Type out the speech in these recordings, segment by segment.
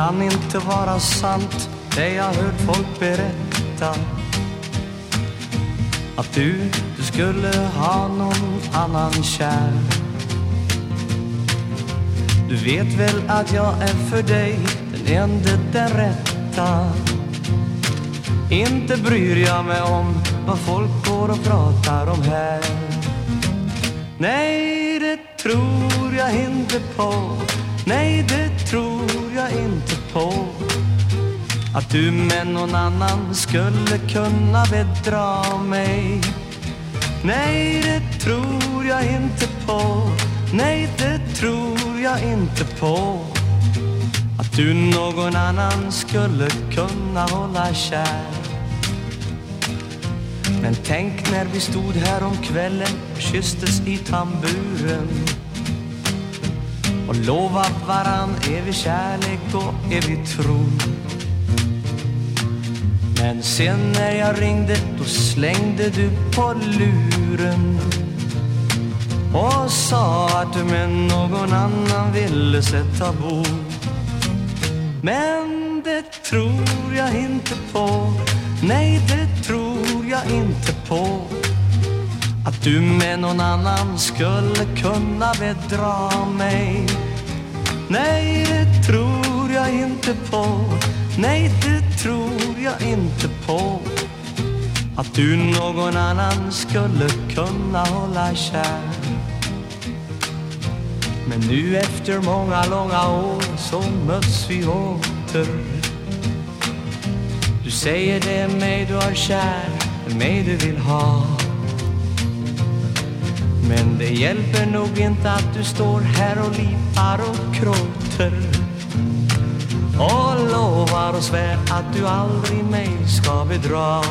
kan inte vara sant det jag hört folk berätta. Att du, du skulle ha någon annan kär. Du vet väl att jag är för dig den enda, den rätta. Inte bryr jag mig om vad folk går och pratar om här. Nej, det tror jag inte på. Nej, det tror jag inte på. Att du med någon annan skulle kunna bedra mig. Nej, det tror jag inte på. Nej, det tror jag inte på. Att du någon annan skulle kunna hålla kär. Men tänk när vi stod här om kvällen och kysstes i tamburen och lovat varann. Evig kärlek och evig tro. Men sen när jag ringde då slängde du på luren och sa att du med någon annan ville sätta bo Men det tror jag inte på. Nej, det tror jag inte på att du med någon annan skulle kunna bedra mig. Nej, det tror jag inte på. Nej, det tror jag inte på. Att du någon annan skulle kunna hålla kär. Men nu efter många långa år så möts vi åter. Du säger det är mig du har kär, mig du vill ha men det hjälper nog inte att du står här och lipar och gråter. Och lovar och svär att du aldrig mig ska bedra.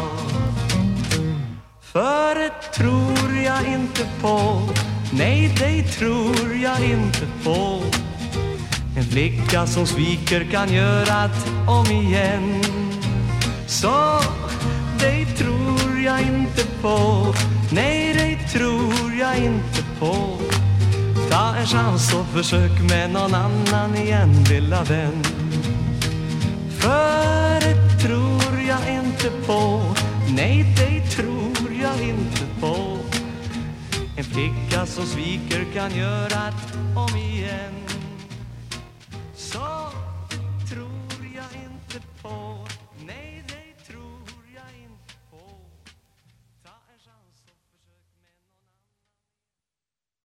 För det tror jag inte på. Nej, det tror jag inte på. En flicka som sviker kan göra det om igen. Så det tror jag inte på. Nej, det tror jag inte på. Ta en chans och försök med någon annan igen, lilla vän. För det tror jag inte på. Nej, det tror jag inte på. En flicka som sviker kan göra det om igen.